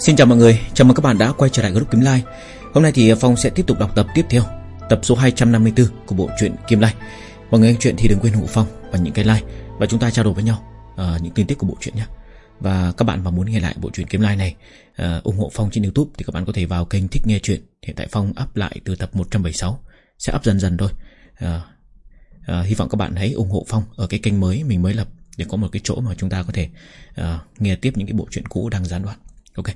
Xin chào mọi người, chào mừng các bạn đã quay trở lại group Kiếm Lai Hôm nay thì Phong sẽ tiếp tục đọc tập tiếp theo Tập số 254 của bộ truyện Kim Lai. Mọi người nghe chuyện thì đừng quên ủng hộ Phong và những cái like Và chúng ta trao đổi với nhau uh, những tin tức của bộ truyện nhé. Và các bạn mà muốn nghe lại bộ truyện Kim Lai này uh, ủng hộ Phong trên Youtube Thì các bạn có thể vào kênh Thích Nghe Chuyện. Hiện tại Phong up lại từ tập 176 Sẽ up dần dần thôi. Uh, uh, Hy vọng các bạn hãy ủng hộ Phong ở cái kênh mới mình mới lập Để có một cái chỗ mà chúng ta có thể uh, nghe tiếp những cái bộ truyện cũ đang gián đoạn. Ok.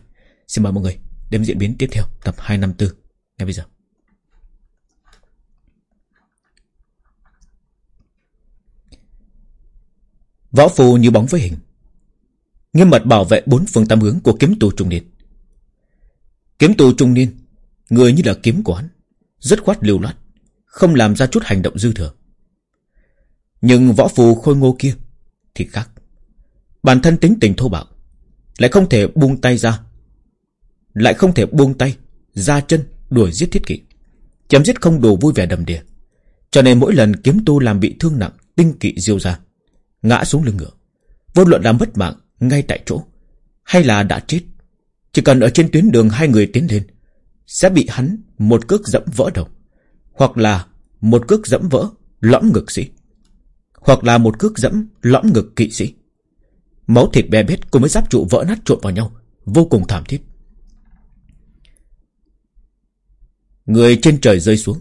Xin mời mọi người đến diễn biến tiếp theo, tập 254 ngay bây giờ. Võ phù như bóng với hình. Nghiêm mật bảo vệ bốn phương tam hướng của kiếm tù trung niên. Kiếm tù trung niên, Người như là kiếm của hắn Rất khoát lưu loát, Không làm ra chút hành động dư thừa. Nhưng võ phù khôi ngô kia Thì khác. Bản thân tính tình thô bạo, Lại không thể buông tay ra lại không thể buông tay, Ra chân đuổi giết thiết kỵ. Chém giết không đủ vui vẻ đầm đìa. Cho nên mỗi lần kiếm tu làm bị thương nặng, Tinh kỵ diêu ra, Ngã xuống lưng ngựa. Vô luận là mất mạng ngay tại chỗ, Hay là đã chết, Chỉ cần ở trên tuyến đường hai người tiến lên, Sẽ bị hắn một cước dẫm vỡ đầu, Hoặc là một cước dẫm vỡ lõm ngực sĩ, Hoặc là một cước dẫm lõm ngực kỵ sĩ. Máu thịt bè bết cùng với giáp trụ vỡ nát trộn vào nhau, Vô cùng thảm thiết. Người trên trời rơi xuống.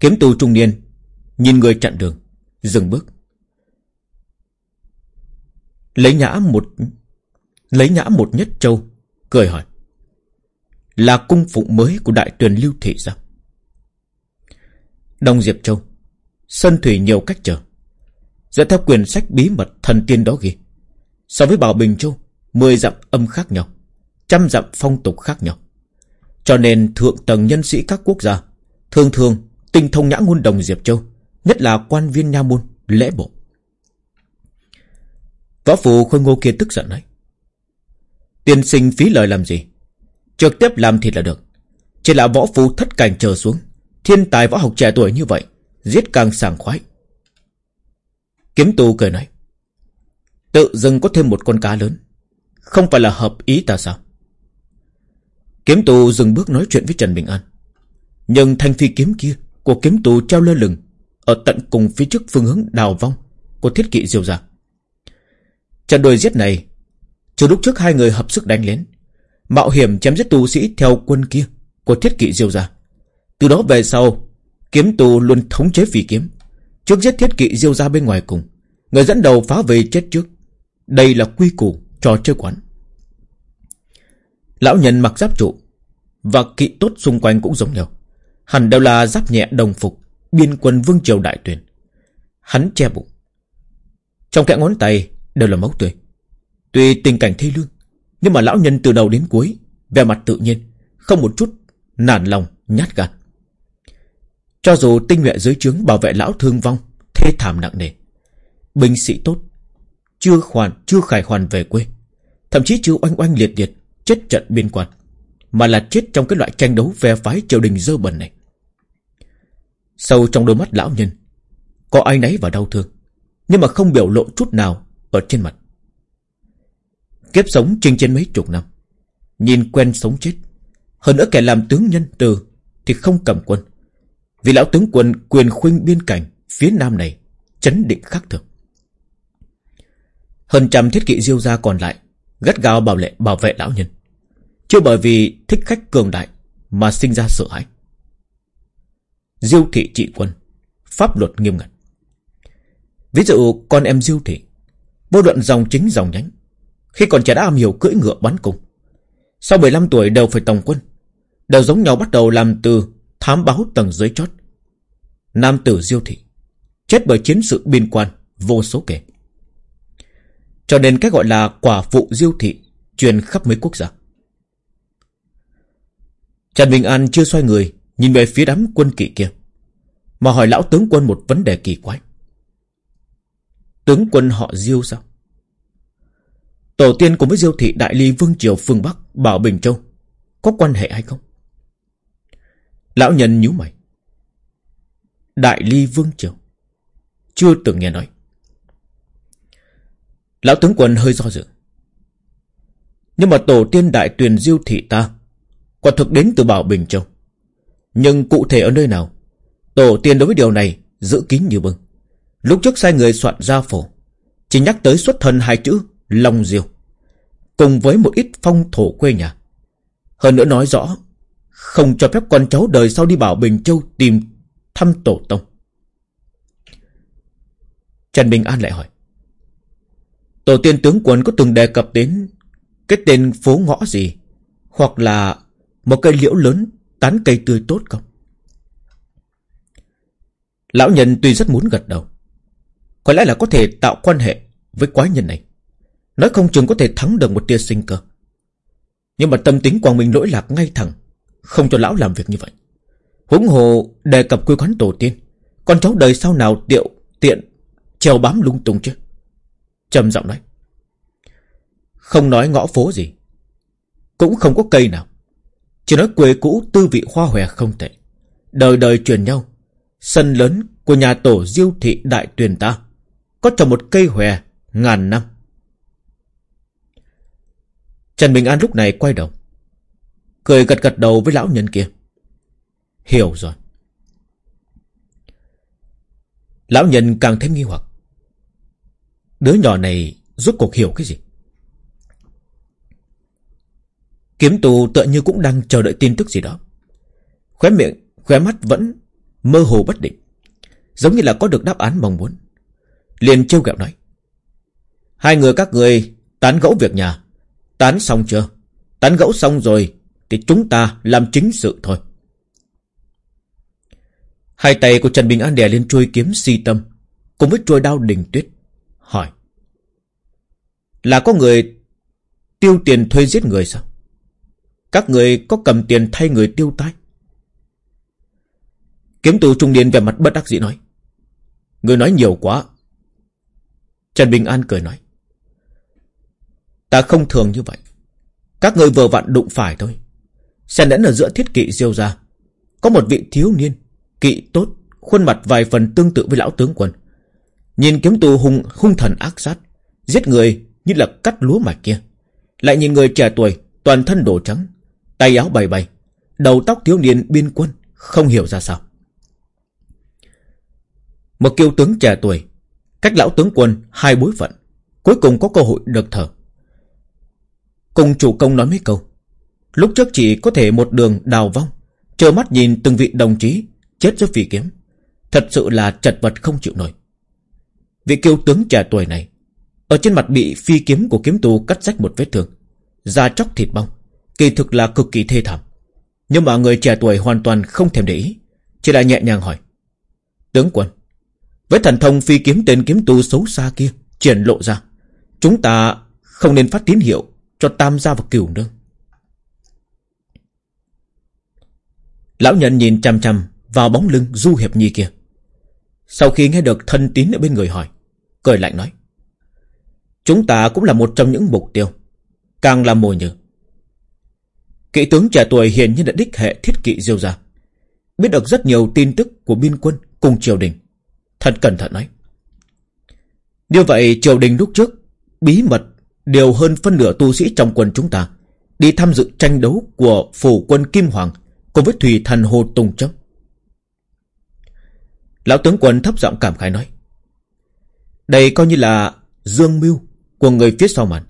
Kiếm tù trung niên, Nhìn người chặn đường, Dừng bước. Lấy nhã một, Lấy nhã một nhất châu, Cười hỏi, Là cung phụng mới của đại tuyển lưu thị sao? Đông Diệp Châu, Sơn Thủy nhiều cách chờ Dẫn theo quyền sách bí mật thần tiên đó ghi, So với Bảo Bình Châu, Mười dặm âm khác nhau, Trăm dặm phong tục khác nhau cho nên thượng tầng nhân sĩ các quốc gia, Thường thường tinh thông nhã ngôn đồng Diệp Châu, Nhất là quan viên nha môn, Lễ bộ. Võ phụ khôi ngô kia tức giận nói, Tiên sinh phí lời làm gì? Trực tiếp làm thịt là được. Chỉ là võ phụ thất cảnh chờ xuống, Thiên tài võ học trẻ tuổi như vậy, Giết càng sảng khoái. Kiếm tu cười nói, Tự dưng có thêm một con cá lớn, Không phải là hợp ý ta sao? Kiếm tù dừng bước nói chuyện với Trần Bình An. Nhưng thanh phi kiếm kia Của kiếm tù treo lơ lửng Ở tận cùng phía trước phương hướng đào vong Của thiết kỵ diêu ra Trận đôi giết này Từ lúc trước hai người hợp sức đánh lén, Mạo hiểm chém giết tù sĩ theo quân kia Của thiết kỵ diêu ra Từ đó về sau Kiếm tù luôn thống chế phi kiếm Trước giết thiết kỵ diêu ra bên ngoài cùng. Người dẫn đầu phá về chết trước. Đây là quy củ trò chơi quán. Lão nhân mặc giáp trụ, Và kỵ tốt xung quanh cũng giống nhau. Hẳn đều là giáp nhẹ đồng phục, Biên quân vương triều đại tuyển. Hắn che bụng. Trong kẽ ngón tay đều là máu tươi. Tuy tình cảnh thi lương, Nhưng mà lão nhân từ đầu đến cuối Về mặt tự nhiên, Không một chút nản lòng, nhát gan. Cho dù tinh nhuệ dưới trướng bảo vệ lão thương vong, Thê thảm nặng nề, Binh sĩ tốt, Chưa hoàn, chưa khải hoàn về quê, Thậm chí chưa oanh oanh liệt liệt chết trận biên quan, Mà là chết trong cái loại tranh đấu phe phái triều đình dơ bẩn này. Sâu trong đôi mắt lão nhân, Có ai nấy và đau thương, Nhưng mà không biểu lộ chút nào Ở trên mặt. Kiếp sống trên trên mấy chục năm, Nhìn quen sống chết, Hơn nữa kẻ làm tướng nhân từ Thì không cầm quân, Vì lão tướng quân quyền khuynh biên cảnh Phía nam này chấn định khắc thường. Hơn trăm thiết kỵ diêu gia còn lại gắt gao bảo lệ bảo vệ lão nhân. Chưa bởi vì thích khách cường đại mà sinh ra sợ hãi. Diêu thị trị quân, pháp luật nghiêm ngặt. Ví dụ con em Diêu thị, vô luận dòng chính dòng nhánh, khi còn trẻ đã am hiểu cưỡi ngựa bắn cung. Sau 15 tuổi đều phải tổng quân, đều giống nhau bắt đầu làm từ thám báo tầng dưới chót. Nam tử Diêu thị, chết bởi chiến sự biên quan vô số kể. Cho nên cái gọi là quả phụ diêu thị Truyền khắp mấy quốc gia. Trần Bình An chưa xoay người, Nhìn về phía đám quân kỵ kia, Mà hỏi lão tướng quân một vấn đề kỳ quái. Tướng quân họ Diêu sao? Tổ tiên cùng với Diêu thị Đại Ly Vương Triều phương Bắc, Bảo Bình Châu, Có quan hệ hay không? Lão nhân nhíu mày. Đại Ly Vương Triều? Chưa từng nghe nói. Lão tướng quân hơi do dự. Nhưng mà tổ tiên đại tuyền diêu thị ta Quả thực đến từ Bảo Bình Châu. Nhưng cụ thể ở nơi nào? Tổ tiên đối với điều này Giữ kín như bưng. Lúc trước sai người soạn ra phổ, Chỉ nhắc tới xuất thân hai chữ Long Diêu, Cùng với một ít phong thổ quê nhà. Hơn nữa nói rõ, Không cho phép con cháu đời sau đi Bảo Bình Châu Tìm thăm tổ tông. Trần Bình An lại hỏi Tổ tiên tướng quân có từng đề cập đến Cái tên phố ngõ gì? Hoặc là Một cây liễu lớn Tán cây tươi tốt không? Lão nhân tuy rất muốn gật đầu, Có lẽ là có thể tạo quan hệ Với quái nhân này. Nói không chừng có thể thắng được một tia sinh cơ. Nhưng mà tâm tính quang minh lỗi lạc ngay thẳng, Không cho lão làm việc như vậy. Huống hồ đề cập quy quán tổ tiên, Con cháu đời sau nào tiệu tiện Treo bám lung tung chứ? Trầm giọng nói. Không nói ngõ phố gì, Cũng không có cây nào. Chỉ nói quê cũ tư vị hoa hòe không tệ. Đời đời truyền nhau, Sân lớn của nhà tổ diêu thị đại tuyền ta Có trồng một cây hòe ngàn năm. Trần Bình An lúc này quay đầu, Cười gật gật đầu với lão nhân kia. Hiểu rồi. Lão nhân càng thêm nghi hoặc. Đứa nhỏ này rốt cuộc hiểu cái gì? Kiếm tù tựa như cũng đang chờ đợi tin tức gì đó. Khóe miệng, Khóe mắt vẫn mơ hồ bất định, Giống như là có được đáp án mong muốn. Liền trêu ghẹo nói, Hai người các người tán gẫu việc nhà, Tán xong chưa? Tán gẫu xong rồi Thì chúng ta làm chính sự thôi. Hai tay của Trần Bình An đè lên chuôi kiếm si tâm, Cùng với chuôi đao đình tuyết. Hỏi, Là có người Tiêu tiền thuê giết người sao? Các người có cầm tiền thay người tiêu tai Kiếm tù trung niên về mặt bất đắc dĩ nói, Người nói nhiều quá. Trần Bình An cười nói, Ta không thường như vậy. Các người vừa vặn đụng phải thôi. Xen lẫn ở giữa thiết kỵ diêu ra Có một vị thiếu niên, Kỵ tốt, Khuôn mặt vài phần tương tự với lão tướng quân. Nhìn kiếm tù hung, hung thần ác sát Giết người như là cắt lúa mạch kia. Lại nhìn người trẻ tuổi Toàn thân đổ trắng Tay áo bày bày Đầu tóc thiếu niên biên quân Không hiểu ra sao. Một kiêu tướng trẻ tuổi Cách lão tướng quân hai bối phận Cuối cùng có cơ hội được thở Cùng chủ công nói mấy câu. Lúc trước chỉ có thể một đường đào vong Chờ mắt nhìn từng vị đồng chí Chết dưới phi kiếm. Thật sự là chật vật không chịu nổi. Vị kiêu tướng trẻ tuổi này, Ở trên mặt bị phi kiếm của kiếm tù cắt rách một vết thương, Da chóc thịt bong, Kỳ thực là cực kỳ thê thảm. Nhưng mà người trẻ tuổi hoàn toàn không thèm để ý, Chỉ là nhẹ nhàng hỏi. Tướng quân, Với thần thông phi kiếm tên kiếm tù xấu xa kia Triển lộ ra, Chúng ta không nên phát tín hiệu Cho tam gia và cửu nương. Lão nhân nhìn chăm chăm vào bóng lưng Du Hiệp Nhi kia. Sau khi nghe được thân tín ở bên người hỏi, cười lạnh nói. Chúng ta cũng là một trong những mục tiêu, càng là mồi nhử. Kỵ tướng trẻ tuổi hiền như đã đích hệ thiết kỵ diêu ra. Biết được rất nhiều tin tức của biên quân cùng triều đình. Thật cẩn thận nói. Như vậy triều đình lúc trước bí mật điều hơn phân nửa tu sĩ trong quân chúng ta đi tham dự tranh đấu của phủ quân Kim Hoàng cùng với thủy thần Hồ Tùng chấp. Lão tướng quân thấp giọng cảm khái nói. Đây coi như là dương mưu của người phía sau màn.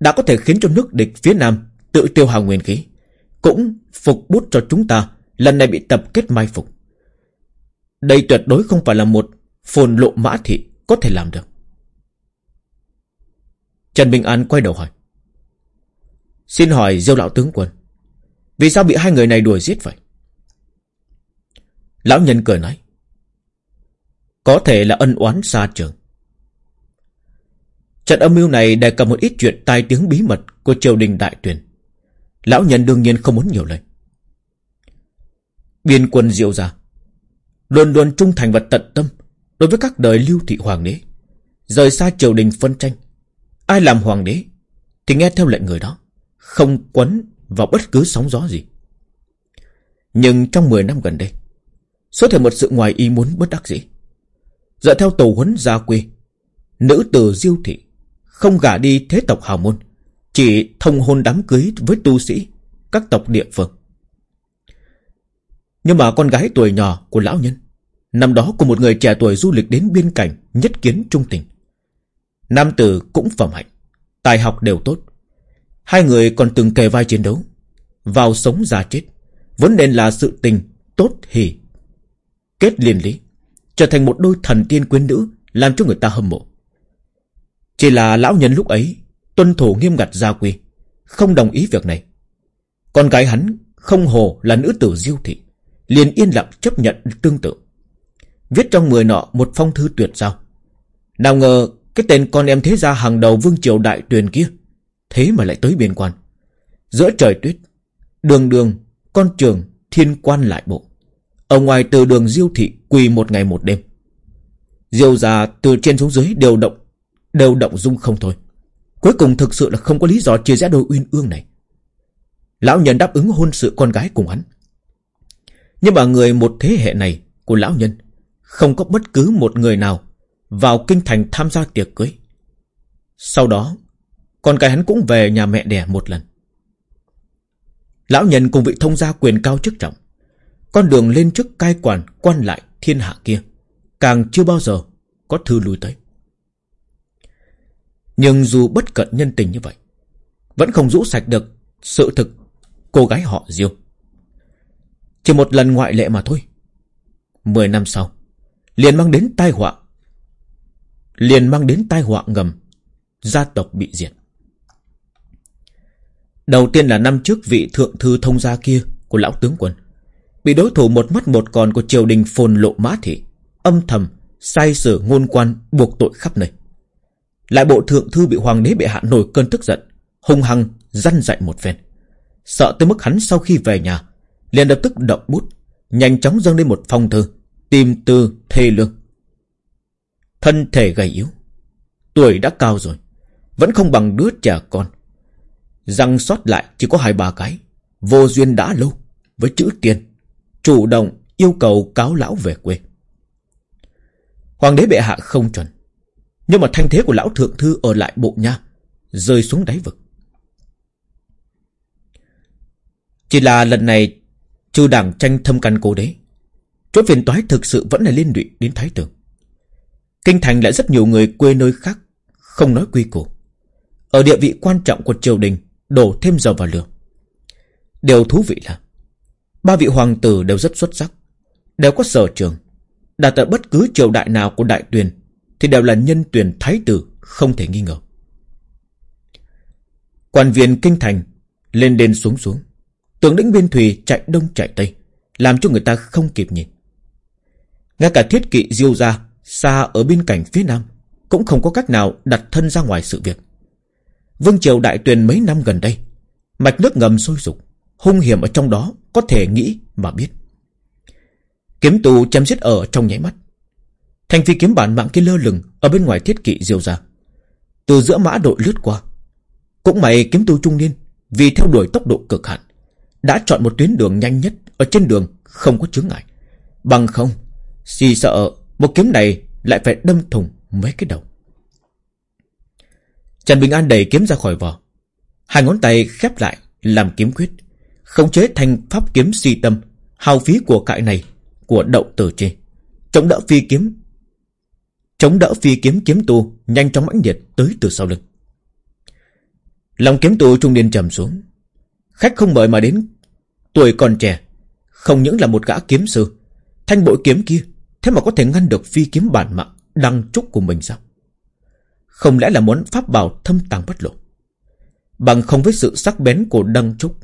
Đã có thể khiến cho nước địch phía nam tự tiêu hao nguyên khí. Cũng phục bút cho chúng ta lần này bị tập kết mai phục. Đây tuyệt đối không phải là một phồn lộ mã thị có thể làm được. Trần Bình An quay đầu hỏi. Xin hỏi diêu lão tướng quân. Vì sao bị hai người này đuổi giết vậy? Lão nhân cười nói. Có thể là ân oán xa trường. Trận âm mưu này đề cập một ít chuyện tai tiếng bí mật của triều đình đại tuyển. Lão nhân đương nhiên không muốn nhiều lời. Biên quân diệu ra. Luôn luôn trung thành và tận tâm đối với các đời lưu thị hoàng đế. Rời xa triều đình phân tranh. Ai làm hoàng đế thì nghe theo lệnh người đó. Không quấn vào bất cứ sóng gió gì. Nhưng trong 10 năm gần đây, xuất hiện một sự ngoài ý muốn bất đắc dĩ. Dựa theo tổ huấn gia quy, Nữ tử diêu thị Không gả đi thế tộc hào môn, Chỉ thông hôn đám cưới với tu sĩ Các tộc địa phương. Nhưng mà con gái tuổi nhỏ của lão nhân, Năm đó của một người trẻ tuổi du lịch đến biên cảnh Nhất kiến trung tình. Nam tử cũng phẩm hạnh, Tài học đều tốt. Hai người còn từng kề vai chiến đấu, Vào sống ra chết, Vốn nên là sự tình tốt hỉ Kết liên lý. Trở thành một đôi thần tiên quyến nữ, Làm cho người ta hâm mộ. Chỉ là lão nhân lúc ấy, Tuân thủ nghiêm ngặt gia quy, Không đồng ý việc này. Con gái hắn không hồ là nữ tử diêu thị, liền yên lặng chấp nhận tương tự. Viết trong mười nọ một phong thư tuyệt giao. Nào ngờ, Cái tên con em thế gia hàng đầu vương triều đại tuyền kia, Thế mà lại tới biên quan. Giữa trời tuyết, Đường đường, Con trường Thiên quan lại bộ. Ở ngoài từ đường diêu thị quỳ một ngày một đêm. Diêu già từ trên xuống dưới đều động Đều động dung không thôi. Cuối cùng thực sự là không có lý do chia rẽ đôi uyên ương này. Lão nhân đáp ứng hôn sự con gái cùng hắn. Nhưng mà người một thế hệ này Của lão nhân, Không có bất cứ một người nào Vào kinh thành tham gia tiệc cưới. Sau đó, Con cái hắn cũng về nhà mẹ đẻ một lần. Lão nhân cùng vị thông gia quyền cao chức trọng, Con đường lên chức cai quản Quan lại thiên hạ kia, Càng chưa bao giờ có thư lui tới. Nhưng dù bất cận nhân tình như vậy, Vẫn không rũ sạch được Sự thực cô gái họ Diêu. Chỉ một lần ngoại lệ mà thôi. Mười năm sau, Liền mang đến tai họa, Liền mang đến tai họa ngầm Gia tộc bị diệt. Đầu tiên là năm trước vị thượng thư thông gia kia Của lão tướng quân Bị đối thủ một mắt một còn của triều đình phồn lộ mã thị, Âm thầm, Sai sử ngôn quan buộc tội khắp nơi. Lại bộ thượng thư bị hoàng đế bệ hạ nổi cơn tức giận, Hung hăng răn dạy một phen. Sợ tới mức hắn sau khi về nhà, liền lập tức động bút, Nhanh chóng dâng lên một phong thư, Tìm tư thê lương. Thân thể gầy yếu, Tuổi đã cao rồi, Vẫn không bằng đứa trẻ con. Răng sót lại chỉ có hai ba cái, Vô duyên đã lâu Với chữ tiền. Chủ động yêu cầu cáo lão về quê. Hoàng đế bệ hạ không chuẩn, Nhưng mà thanh thế của lão thượng thư ở lại bộ nha Rơi xuống đáy vực. Chỉ là lần này chư đảng tranh thâm căn cố đế Chỗ phiền toái thực sự vẫn là liên lụy đến thái tử. Kinh thành lại rất nhiều người quê nơi khác Không nói quy củ. Ở địa vị quan trọng của triều đình Đổ thêm dầu vào lửa. Điều thú vị là Ba vị hoàng tử đều rất xuất sắc, Đều có sở trường. Đạt ở bất cứ triều đại nào của đại tuyền, Thì đều là nhân tuyển thái tử, Không thể nghi ngờ. Quan viên kinh thành Lên đền xuống xuống. Tướng lĩnh biên thùy chạy đông chạy tây, Làm cho người ta không kịp nhìn. Ngay cả thiết kỵ diêu ra Xa ở bên cạnh phía nam Cũng không có cách nào đặt thân ra ngoài sự việc. Vương triều đại tuyền mấy năm gần đây, Mạch nước ngầm sôi sục. Hung hiểm ở trong đó Có thể nghĩ mà biết. Kiếm tù chém giết ở trong nháy mắt. Thành phi kiếm bản mạng kia lơ lửng Ở bên ngoài thiết kỵ diều ra. Từ giữa mã đội lướt qua. Cũng may kiếm tù trung niên, Vì theo đuổi tốc độ cực hạn, Đã chọn một tuyến đường nhanh nhất Ở trên đường không có chướng ngại. Bằng không Xì sợ một kiếm này lại phải đâm thùng mấy cái đầu. Trần Bình An đẩy kiếm ra khỏi vỏ. Hai ngón tay khép lại Làm kiếm quyết. Khống chế thành pháp kiếm si tâm, hao phí của cải này, Của đậu tử chi. Chống đỡ phi kiếm, Chống đỡ phi kiếm kiếm tu, Nhanh chóng mãnh liệt tới từ sau lưng. Lòng kiếm tu trung niên trầm xuống. Khách không mời mà đến, Tuổi còn trẻ, Không những là một gã kiếm sư, Thanh bội kiếm kia, Thế mà có thể ngăn được phi kiếm bản mạng, Đăng trúc của mình sao? Không lẽ là muốn pháp bảo thâm tàng bất lộ? Bằng không với sự sắc bén của đăng trúc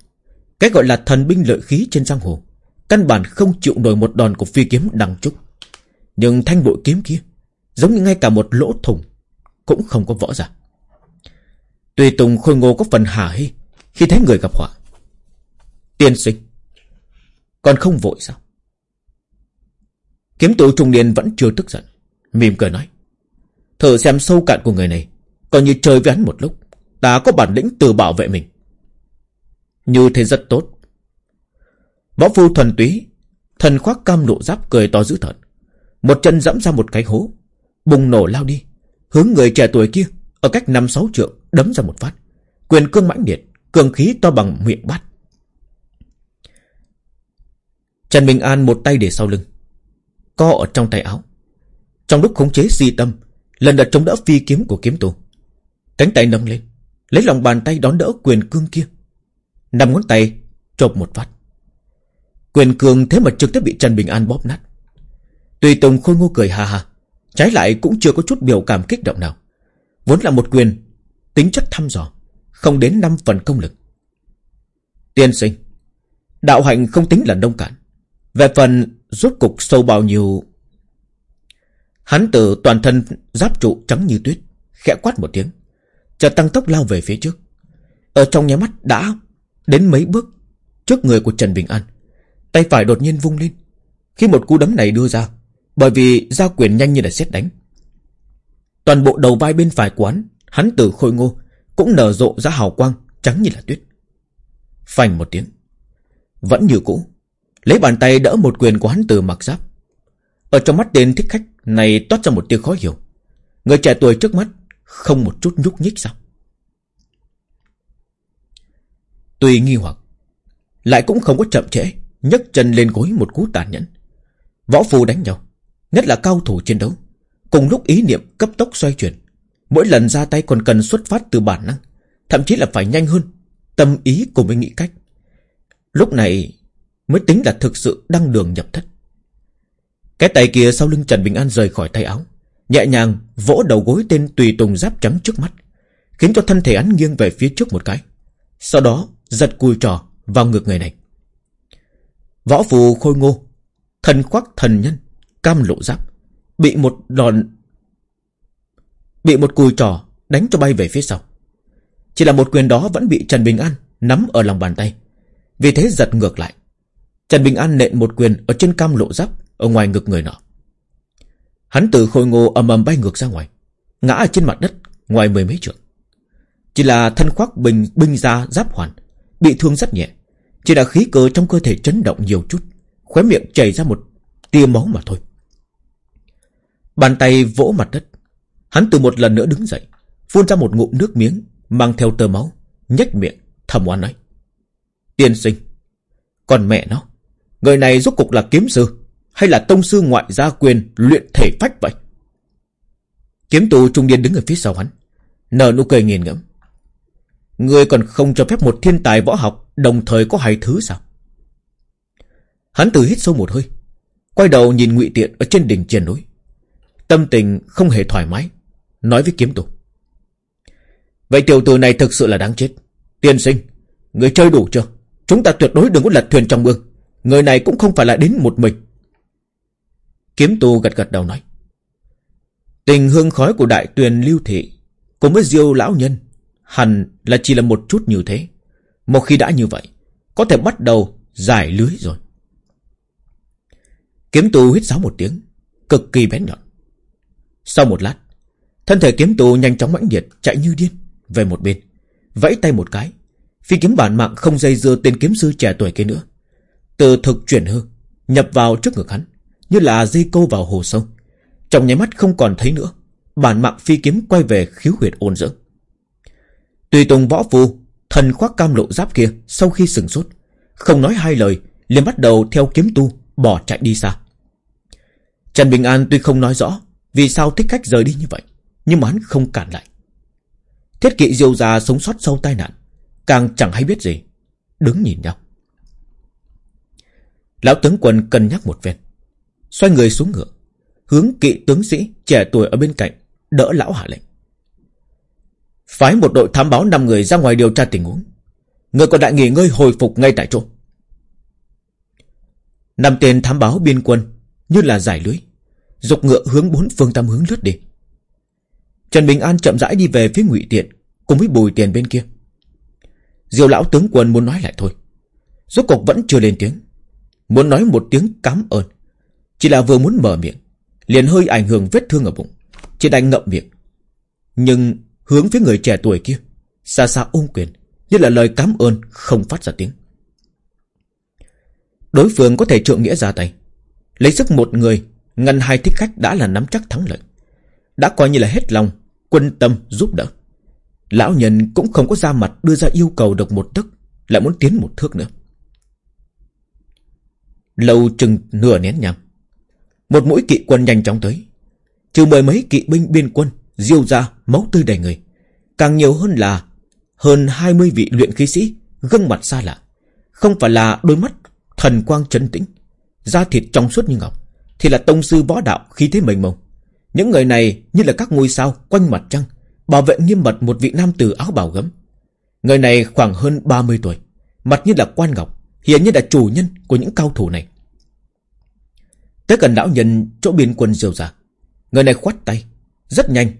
cái gọi là thần binh lợi khí trên giang hồ, Căn bản không chịu nổi một đòn của phi kiếm đằng trúc Nhưng thanh bội kiếm kia, Giống như ngay cả một lỗ thủng, Cũng không có võ giả. Tùy Tùng khôi ngô có phần hả hê Khi thấy người gặp họa. Tiên sinh, Còn không vội sao? Kiếm tụ trung niên vẫn chưa tức giận, Mỉm cười nói, Thử xem sâu cạn của người này Còn như chơi với hắn một lúc, Ta có bản lĩnh tự bảo vệ mình. Như thế rất tốt. Võ phu thuần túy, Thần khoác cam nộ giáp cười to dữ thật Một chân dẫm ra một cái hố, Bùng nổ lao đi, Hướng người trẻ tuổi kia Ở cách năm sáu trượng đấm ra một phát. Quyền cương mãnh liệt, Cường khí to bằng miệng bát. Trần Bình An một tay để sau lưng, Co ở trong tay áo. Trong lúc khống chế di tâm, Lần đợt chống đỡ phi kiếm của kiếm tu Cánh tay nâng lên, Lấy lòng bàn tay đón đỡ quyền cương kia. Nằm ngón tay, chộp một phát. Quyền cường thế mà trực tiếp bị Trần Bình An bóp nát. Tùy Tùng khôi ngô cười hà hà Trái lại cũng chưa có chút biểu cảm kích động nào. Vốn là một quyền, Tính chất thăm dò, Không đến 5 phần công lực. Tiên sinh, Đạo hạnh không tính là đông cản Về phần rốt cục sâu bao nhiêu? Hắn tự toàn thân giáp trụ trắng như tuyết, Khẽ quát một tiếng, chợt tăng tốc lao về phía trước. Ở trong nhà mắt đã Đến mấy bước Trước người của Trần Bình An. Tay phải đột nhiên vung lên. Khi một cú đấm này đưa ra, Bởi vì ra quyền nhanh như là xét đánh, Toàn bộ đầu vai bên phải quán, Hắn từ khôi ngô Cũng nở rộ ra hào quang trắng như là tuyết. Phành một tiếng, Vẫn như cũ, Lấy bàn tay đỡ một quyền của hắn từ mặc giáp. Ở trong mắt tên thích khách này toát ra một tia khó hiểu. Người trẻ tuổi trước mắt Không một chút nhúc nhích sao? Tuy nghi hoặc, Lại cũng không có chậm trễ, nhấc chân lên gối một cú tàn nhẫn. Võ phù đánh nhau, Nhất là cao thủ chiến đấu, Cùng lúc ý niệm cấp tốc xoay chuyển, Mỗi lần ra tay còn cần xuất phát từ bản năng, Thậm chí là phải nhanh hơn Tâm ý cùng với nghĩ cách. Lúc này mới tính là thực sự đăng đường nhập thất. Cái tay kia sau lưng Trần Bình An rời khỏi tay áo, Nhẹ nhàng vỗ đầu gối tên tùy tùng giáp trắng trước mắt, Khiến cho thân thể hắn nghiêng về phía trước một cái. Sau đó, giật cùi trò vào ngực người này. Võ phù khôi ngô, Thần khoác thần nhân, Cam lộ giáp, Bị một đòn, Bị một cùi trò đánh cho bay về phía sau. Chỉ là một quyền đó vẫn bị Trần Bình An Nắm ở lòng bàn tay. Vì thế giật ngược lại. Trần Bình An nện một quyền ở trên cam lộ giáp Ở ngoài ngực người nọ. Hắn từ khôi ngô ầm ầm bay ngược ra ngoài, Ngã ở trên mặt đất ngoài mười mấy trượng. Chỉ là thân khoác bình, binh ra giáp hoàn, Bị thương rất nhẹ. Chỉ là khí cơ trong cơ thể chấn động nhiều chút, Khóe miệng chảy ra một tia máu mà thôi. Bàn tay vỗ mặt đất, Hắn từ một lần nữa đứng dậy, Phun ra một ngụm nước miếng, Mang theo tơ máu, nhếch miệng, thầm oán nói. Tiên sinh, Còn mẹ nó, Người này rốt cục là kiếm sư Hay là tông sư ngoại gia quyền luyện thể phách vậy? Kiếm tù trung niên đứng ở phía sau hắn, Nở nụ cười nghiền ngẫm. Người còn không cho phép một thiên tài võ học Đồng thời có hai thứ sao? Hắn từ hít sâu một hơi, Quay đầu nhìn ngụy Tiện ở trên đỉnh trên núi. Tâm tình không hề thoải mái, Nói với kiếm tù. Vậy tiểu tử này thực sự là đáng chết. Tiên sinh, Người chơi đủ chưa? Chúng ta tuyệt đối đừng có lật thuyền trong mương. Người này cũng không phải là đến một mình. Kiếm tù gật gật đầu nói. Tình hương khói của đại tuyền lưu thị Cùng với diêu lão nhân Hẳn là chỉ là một chút như thế. Một khi đã như vậy, Có thể bắt đầu giải lưới rồi. Kiếm tù hít sáo một tiếng, Cực kỳ bén nhọn. Sau một lát, Thân thể kiếm tù nhanh chóng mãnh liệt Chạy như điên về một bên, Vẫy tay một cái, Phi kiếm bản mạng không dây dưa tên kiếm sư trẻ tuổi kia nữa. Từ thực chuyển hư, Nhập vào trước ngực hắn, Như là dây câu vào hồ sông Trong nháy mắt không còn thấy nữa, Bản mạng phi kiếm quay về khiếu huyệt ôn dưỡng. Tùy tùng võ phù Thần khoác cam lộ giáp kia Sau khi sừng sốt, Không nói hai lời, liền bắt đầu theo kiếm tu Bỏ chạy đi xa. Trần Bình An tuy không nói rõ Vì sao thích cách rời đi như vậy, Nhưng mà hắn không cản lại. Thiết kỵ diêu già sống sót sau tai nạn, Càng chẳng hay biết gì, Đứng nhìn nhau. Lão tướng quân cân nhắc một phen, Xoay người xuống ngựa, Hướng kỵ tướng sĩ trẻ tuổi ở bên cạnh Đỡ lão hạ lệnh. Phái một đội thám báo 5 người ra ngoài điều tra tình huống. Người còn lại nghỉ ngơi hồi phục ngay tại chỗ. Năm tên thám báo biên quân Như là giải lưới, Dục ngựa hướng bốn phương tam hướng lướt đi. Trần Bình An chậm rãi đi về phía ngụy Tiện, Cùng với bùi tiền bên kia. Diều lão tướng quân muốn nói lại thôi, Rốt cuộc vẫn chưa lên tiếng. Muốn nói một tiếng cảm ơn, Chỉ là vừa muốn mở miệng, Liền hơi ảnh hưởng vết thương ở bụng, Chỉ đành ngậm miệng. Nhưng hướng phía người trẻ tuổi kia. Xa xa ôm quyền, Như là lời cảm ơn không phát ra tiếng. Đối phương có thể trượng nghĩa ra tay. Lấy sức một người, Ngăn hai thích khách đã là nắm chắc thắng lợi. Đã coi như là hết lòng, Quân tâm giúp đỡ. Lão nhân cũng không có ra mặt đưa ra yêu cầu được một tức, Lại muốn tiến một thước nữa. Lâu chừng nửa nén nhằm Một mũi kỵ quân nhanh chóng tới. Trừ mười mấy kỵ binh biên quân Diêu ra máu tươi đầy người. Càng nhiều hơn là Hơn 20 vị luyện khí sĩ Gương mặt xa lạ. Không phải là đôi mắt thần quang trấn tĩnh, Da thịt trong suốt như ngọc, Thì là tông sư võ đạo khí thế mênh mông. Những người này như là các ngôi sao quanh mặt trăng, Bảo vệ nghiêm mật một vị nam tử áo bào gấm. Người này khoảng hơn 30 tuổi, Mặt như là quan ngọc Hiện như là chủ nhân của những cao thủ này. Tới gần lão nhân, chỗ biên quân diều ra. Người này khoát tay, Rất nhanh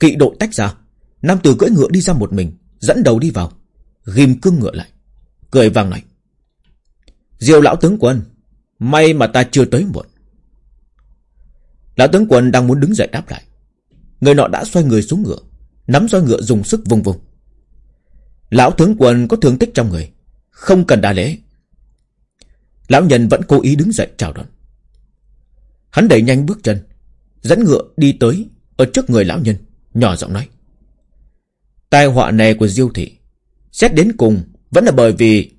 Kỵ đội tách ra. Nam tử cưỡi ngựa đi ra một mình, Dẫn đầu đi vào. Ghim cương ngựa lại, Cười vang nói Diều lão tướng quân, May mà ta chưa tới muộn. Lão tướng quân đang muốn đứng dậy đáp lại. Người nọ đã xoay người xuống ngựa, Nắm roi ngựa dùng sức vùng vùng Lão tướng quân có thương tích trong người, Không cần đa lễ. Lão nhân vẫn cố ý đứng dậy chào đón. Hắn đẩy nhanh bước chân, Dẫn ngựa đi tới Ở trước người lão nhân. Nhỏ giọng nói. Tai họa này của Diêu Thị, Xét đến cùng Vẫn là bởi vì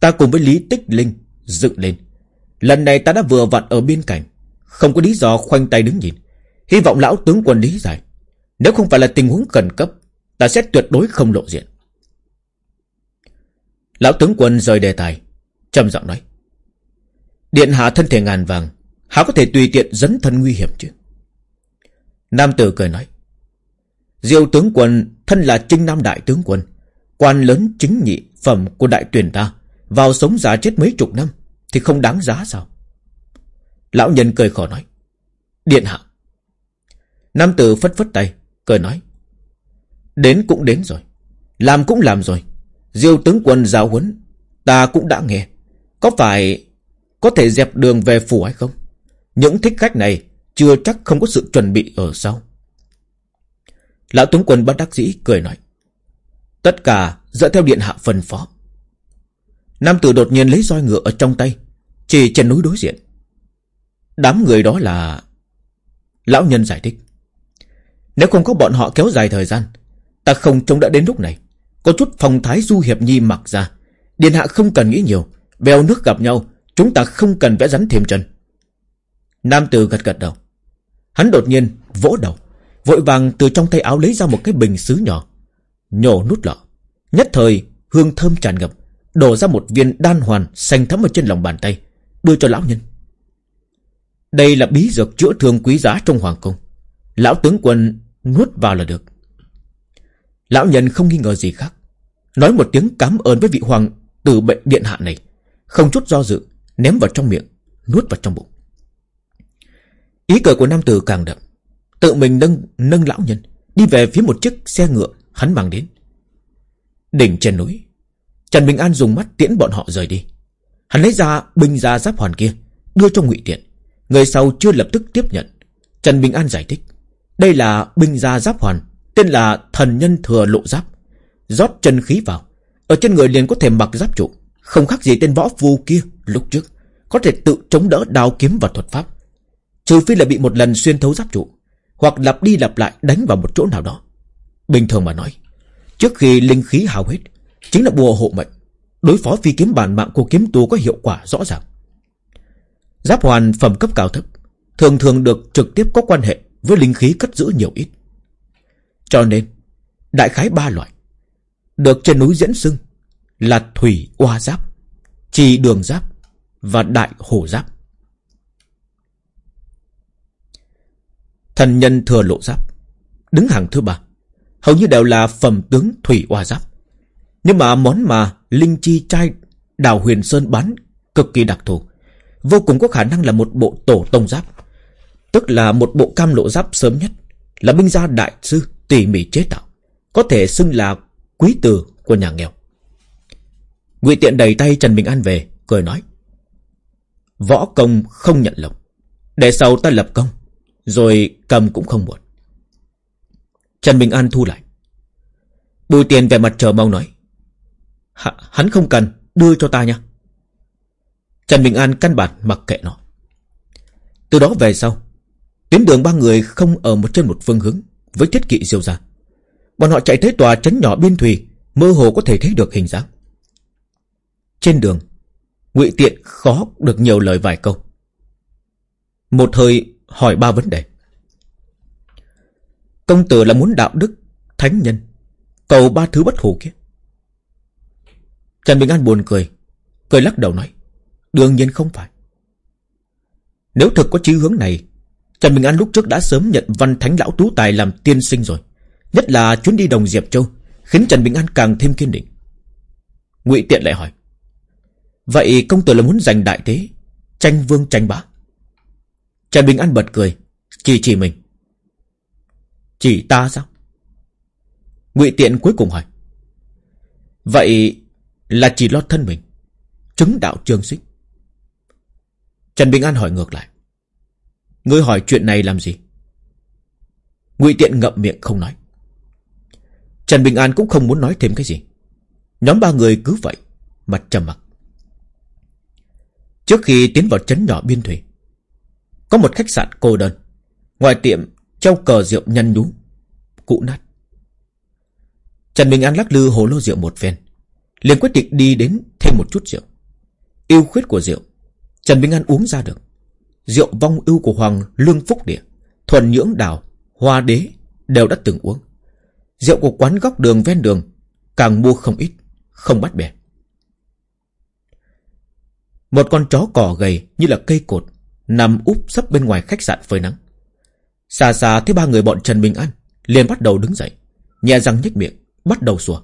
Ta cùng với Lý Tích Linh dựng lên. Lần này ta đã vừa vặn ở bên cạnh, Không có lý do khoanh tay đứng nhìn. Hy vọng lão tướng quân lý giải, Nếu không phải là tình huống khẩn cấp, Ta sẽ tuyệt đối không lộ diện. Lão tướng quân rời đề tài, trầm giọng nói. Điện hạ thân thể ngàn vàng, Há có thể tùy tiện dấn thân nguy hiểm chứ? Nam tử cười nói, Diêu tướng quân, Thân là trinh nam đại tướng quân, Quan lớn chính nhị phẩm của đại tuyển ta, Vào sống già chết mấy chục năm Thì không đáng giá sao? Lão nhân cười khổ nói, Điện hạ. Nam tử phất phất tay, Cười nói, Đến cũng đến rồi, Làm cũng làm rồi. Diêu tướng quân giáo huấn, Ta cũng đã nghe. Có phải Có thể dẹp đường về phủ hay không? Những thích khách này chưa chắc không có sự chuẩn bị ở sau. Lão tướng quân bất đắc dĩ cười nói, Tất cả dựa theo điện hạ phân phó. Nam tử đột nhiên lấy roi ngựa ở trong tay, Chỉ trên núi đối diện. Đám người đó là Lão nhân giải thích, Nếu không có bọn họ kéo dài thời gian, Ta không trông đã đến lúc này. Có chút phong thái du hiệp nhi mặc ra, Điện hạ không cần nghĩ nhiều. Bèo nước gặp nhau, Chúng ta không cần vẽ rắn thêm chân. Nam tử gật gật đầu Hắn đột nhiên vỗ đầu, Vội vàng từ trong tay áo lấy ra một cái bình sứ nhỏ, Nhổ nút lọ. Nhất thời, hương thơm tràn ngập, Đổ ra một viên đan hoàn xanh thấm ở trên lòng bàn tay, Đưa cho lão nhân. Đây là bí dược chữa thương quý giá trong hoàng cung. Lão tướng quân nuốt vào là được. Lão nhân không nghi ngờ gì khác, Nói một tiếng cảm ơn với vị hoàng từ bệnh điện hạ này, Không chút do dự Ném vào trong miệng, Nuốt vào trong bụng. Ý cờ của nam tử càng đậm. Tự mình nâng nâng lão nhân, Đi về phía một chiếc xe ngựa hắn mang đến. Đỉnh trên núi, Trần Bình An dùng mắt tiễn bọn họ rời đi. Hắn lấy ra binh ra giáp hoàn kia, Đưa cho ngụy Tiện. Người sau chưa lập tức tiếp nhận. Trần Bình An giải thích, Đây là binh gia giáp hoàn, Tên là thần nhân thừa lộ giáp. Rót chân khí vào, Ở trên người liền có thể mặc giáp trụ, Không khác gì tên võ phu kia lúc trước, Có thể tự chống đỡ đao kiếm và thuật pháp. Trừ phi là bị một lần xuyên thấu giáp trụ Hoặc lặp đi lặp lại đánh vào một chỗ nào đó. Bình thường mà nói Trước khi linh khí hao hết Chính là bùa hộ mệnh Đối phó phi kiếm bản mạng của kiếm tu có hiệu quả rõ ràng. Giáp hoàn phẩm cấp cao thấp Thường thường được trực tiếp có quan hệ Với linh khí cất giữ nhiều ít. Cho nên Đại khái ba loại được trên núi diễn xưng là thủy oa giáp, trì đường giáp và đại hồ giáp. Thần nhân thừa lộ giáp, đứng hàng thứ ba, hầu như đều là phẩm tướng thủy oa giáp. Nhưng mà món mà Linh Chi trai Đào Huyền Sơn bán cực kỳ đặc thù, vô cùng có khả năng là một bộ tổ tông giáp, tức là một bộ cam lộ giáp sớm nhất, là binh gia đại sư tỉ mỉ chế tạo, có thể xưng là quý tử của nhà nghèo. Ngụy Tiện đẩy tay Trần Bình An về, cười nói. Võ công không nhận lộc. Để sau ta lập công, rồi cầm cũng không muộn. Trần Bình An thu lại. Bùi tiền về mặt chờ mong nói. Hắn không cần, đưa cho ta nha. Trần Bình An căn bản mặc kệ nó. Từ đó về sau, tuyến đường ba người không ở một trên một phương hướng, với thiết kỵ diêu ra Bọn họ chạy tới tòa trấn nhỏ biên thùy Mơ hồ có thể thấy được hình dáng Trên đường ngụy Tiện khó được nhiều lời vài câu Một hơi hỏi ba vấn đề. Công tử là muốn đạo đức, Thánh nhân. Cầu ba thứ bất hủ kia. Trần Bình An buồn cười Cười lắc đầu nói, Đương nhiên không phải. Nếu thực có chí hướng này, Trần Bình An lúc trước đã sớm nhận văn thánh lão tú tài làm tiên sinh rồi, Nhất là chuyến đi đồng Diệp Châu, Khiến Trần Bình An càng thêm kiên định. Ngụy Tiện lại hỏi, Vậy công tử là muốn giành đại thế, Tranh vương tranh bá Trần Bình An bật cười. Chỉ chỉ mình. Chỉ ta sao? Ngụy Tiện cuối cùng hỏi. Vậy là chỉ lo thân mình, Chứng đạo trương xích Trần Bình An hỏi ngược lại. Ngươi hỏi chuyện này làm gì? Ngụy Tiện ngậm miệng không nói. Trần Bình An cũng không muốn nói thêm cái gì. Nhóm ba người cứ vậy, Mặt trầm mặc. Trước khi tiến vào trấn nhỏ biên thủy có một khách sạn cô đơn. Ngoài tiệm, treo cờ rượu nhăn nhú Cụ nát. Trần Bình An lắc lư hồ lô rượu một phen, liền quyết định đi đến thêm một chút rượu. Yêu khuyết của rượu, Trần Bình An uống ra được. Rượu vong ưu của Hoàng Lương Phúc Địa, Thuần Nhưỡng Đào, Hoa Đế Đều đã từng uống. Rượu của quán góc đường ven đường Càng mua không ít, Không bắt bẻ. Một con chó cỏ gầy như là cây cột Nằm úp sấp bên ngoài khách sạn phơi nắng. Xa xa thấy ba người bọn Trần Bình An liền bắt đầu đứng dậy, Nhẹ răng nhếch miệng, Bắt đầu sủa.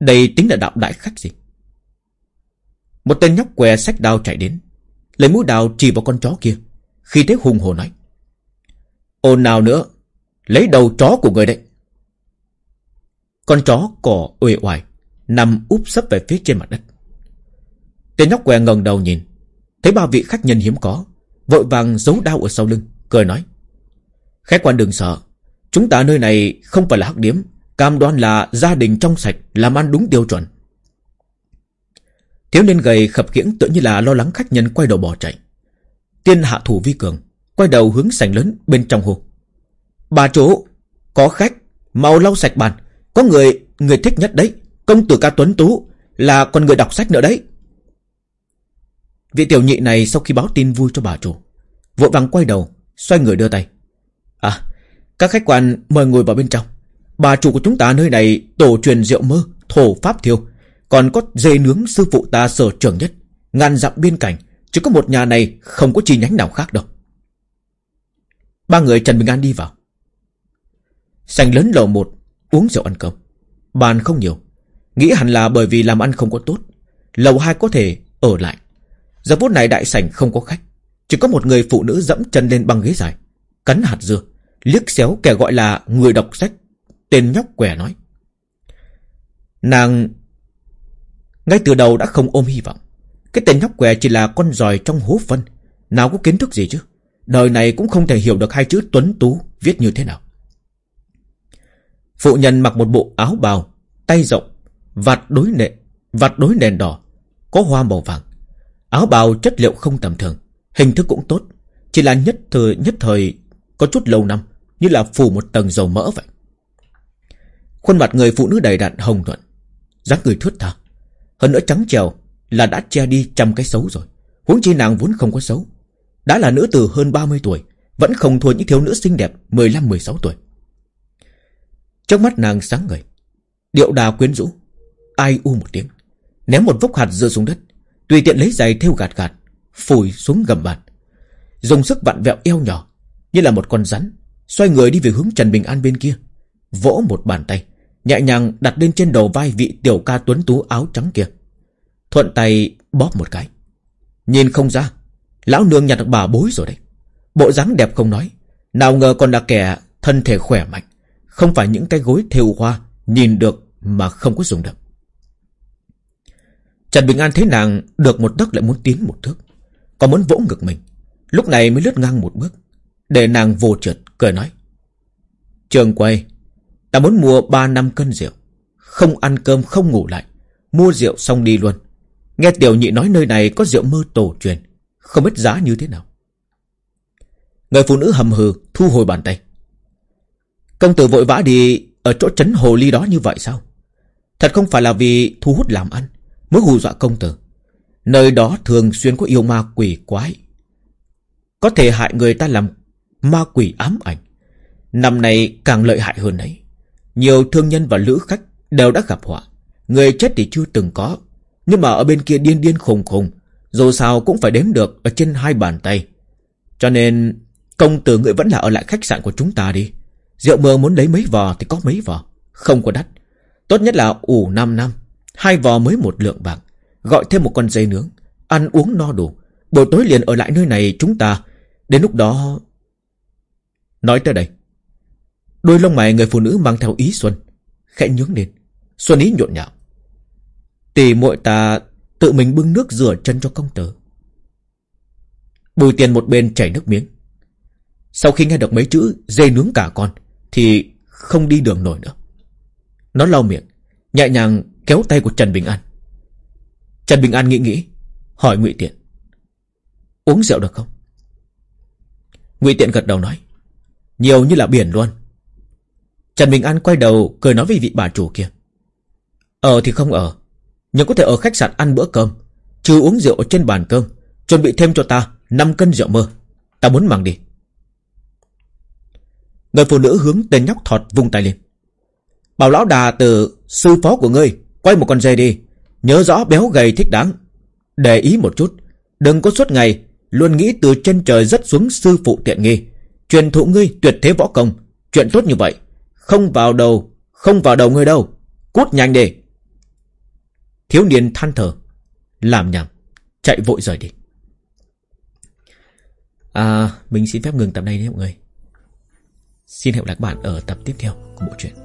Đây tính là đạo đại khách gì? Một tên nhóc què sách đao chạy đến, Lấy mũi đào chỉ vào con chó kia, Khi thấy hùng hồ nói, Ồn nào nữa, Lấy đầu chó của người đấy. Con chó cỏ uể oải Nằm úp sấp về phía trên mặt đất. Tên nhóc què ngẩng đầu nhìn Thấy ba vị khách nhân hiếm có, Vội vàng giấu đau ở sau lưng, Cười nói. Khách quan đừng sợ, Chúng ta nơi này không phải là hắc điếm, Cam đoan là gia đình trong sạch Làm ăn đúng tiêu chuẩn. Thiếu niên gầy khập khiễng tự như là lo lắng khách nhân quay đầu bỏ chạy. Tiên hạ thủ vi cường, Quay đầu hướng sảnh lớn bên trong hồ. Bà chủ, Có khách, Mau lau sạch bàn, Có người Người thích nhất đấy, Công tử ca tuấn tú Là con người đọc sách nữa đấy. Vị tiểu nhị này sau khi báo tin vui cho bà chủ, Vội vàng quay đầu, Xoay người đưa tay. À Các khách quan, mời ngồi vào bên trong. Bà chủ của chúng ta nơi này Tổ truyền rượu mơ, Thổ pháp thiêu, Còn có dê nướng sư phụ ta sở trường nhất. Ngàn dặm biên cảnh, Chỉ có một nhà này không có chi nhánh nào khác đâu. Ba người Trần Bình An đi vào. Sành lớn lầu một, Uống rượu ăn cơm. Bàn không nhiều, Nghĩ hẳn là bởi vì làm ăn không có tốt, Lầu hai có thể ở lại. Giờ phút này đại sảnh không có khách. Chỉ có một người phụ nữ dẫm chân lên băng ghế dài, Cắn hạt dưa, Liếc xéo kẻ gọi là người đọc sách, Tên nhóc quẻ nói. Nàng Ngay từ đầu đã không ôm hy vọng. Cái tên nhóc quẻ chỉ là con giòi trong hố phân. Nào có kiến thức gì chứ? Đời này cũng không thể hiểu được hai chữ tuấn tú Viết như thế nào. Phụ nhân mặc một bộ áo bào, Tay rộng, Vạt đối nệ, Vạt đối nền đỏ, Có hoa màu vàng. Áo bào chất liệu không tầm thường Hình thức cũng tốt Chỉ là nhất thời, nhất thời Có chút lâu năm Như là phủ một tầng dầu mỡ vậy. Khuôn mặt người phụ nữ đầy đặn hồng thuận dáng người thướt tha Hơn nữa trắng trèo Là đã che đi trăm cái xấu rồi Huống chi nàng vốn không có xấu Đã là nữ từ hơn 30 tuổi Vẫn không thua những thiếu nữ xinh đẹp 15-16 tuổi. Trong mắt nàng sáng ngời Điệu đà quyến rũ Ai u một tiếng Ném một vốc hạt rơi xuống đất Tùy tiện lấy giày thêu gạt gạt, Phủi xuống gầm bàn. Dùng sức vặn vẹo eo nhỏ, Như là một con rắn, Xoay người đi về hướng Trần Bình An bên kia. Vỗ một bàn tay, Nhẹ nhàng đặt lên trên đầu vai vị tiểu ca tuấn tú áo trắng kia. Thuận tay bóp một cái. Nhìn không ra, Lão nương nhặt được bà bối rồi đấy. Bộ dáng đẹp không nói, Nào ngờ còn là kẻ thân thể khỏe mạnh, Không phải những cái gối thêu hoa Nhìn được mà không có dùng được. Trần Bình An thấy nàng được một tấc lại muốn tiến một thước, Còn muốn vỗ ngực mình. Lúc này mới lướt ngang một bước, Để nàng vô trượt, cười nói. Trường quay, Ta muốn mua 3 năm cân rượu. Không ăn cơm, không ngủ lại. Mua rượu xong đi luôn. Nghe tiểu nhị nói nơi này có rượu mơ tổ truyền, Không biết giá như thế nào. Người phụ nữ hầm hừ, thu hồi bàn tay. Công tử vội vã đi Ở chỗ trấn hồ ly đó như vậy sao? Thật không phải là vì thu hút làm ăn. Mới hù dọa công tử. Nơi đó thường xuyên có yêu ma quỷ quái. Có thể hại người ta làm Ma quỷ ám ảnh. Năm nay càng lợi hại hơn đấy Nhiều thương nhân và lữ khách Đều đã gặp họa. Người chết thì chưa từng có. Nhưng mà ở bên kia điên điên khùng khùng, Dù sao cũng phải đếm được Ở trên hai bàn tay. Cho nên, công tử người vẫn là ở lại khách sạn của chúng ta đi. Rượu mơ muốn lấy mấy vò thì có mấy vò, Không có đắt. Tốt nhất là ủ 5 năm. Hai vò mới một lượng bạc, Gọi thêm một con dây nướng, Ăn uống no đủ. Buổi tối liền ở lại nơi này chúng ta. Đến lúc đó, Nói tới đây. Đôi lông mày người phụ nữ mang theo ý Xuân, Khẽ nhướng lên. Xuân ý nhộn nhạo. Tỷ muội ta tự mình bưng nước rửa chân cho công tử Bùi tiền một bên chảy nước miếng. Sau khi nghe được mấy chữ dê nướng cả con, Thì không đi đường nổi nữa. Nó lau miệng, Nhẹ nhàng kéo tay của Trần Bình An. Trần Bình An nghĩ nghĩ, Hỏi ngụy Tiện, Uống rượu được không? Ngụy Tiện gật đầu nói, Nhiều như là biển luôn. Trần Bình An quay đầu cười nói với vị bà chủ kia Ở thì không ở, Nhưng có thể ở khách sạn ăn bữa cơm, Chứ uống rượu ở trên bàn cơm, Chuẩn bị thêm cho ta 5 cân rượu mơ, Ta muốn mang đi. Người phụ nữ hướng tên nhóc thọt vung tay lên, Bảo lão đà từ sư phó của ngươi Quay một con dê đi. Nhớ rõ béo gầy thích đáng. Để ý một chút. Đừng có suốt ngày Luôn nghĩ từ trên trời rất xuống sư phụ tiện nghi. Truyền thụ ngươi tuyệt thế võ công. Chuyện tốt như vậy, Không vào đầu, Không vào đầu ngươi đâu. Cút nhanh đi. Thiếu niên than thở. Làm nhảm. Chạy vội rời đi. À mình xin phép ngừng tập này nhé mọi người. Xin hẹn gặp lại các bạn ở tập tiếp theo của bộ truyện.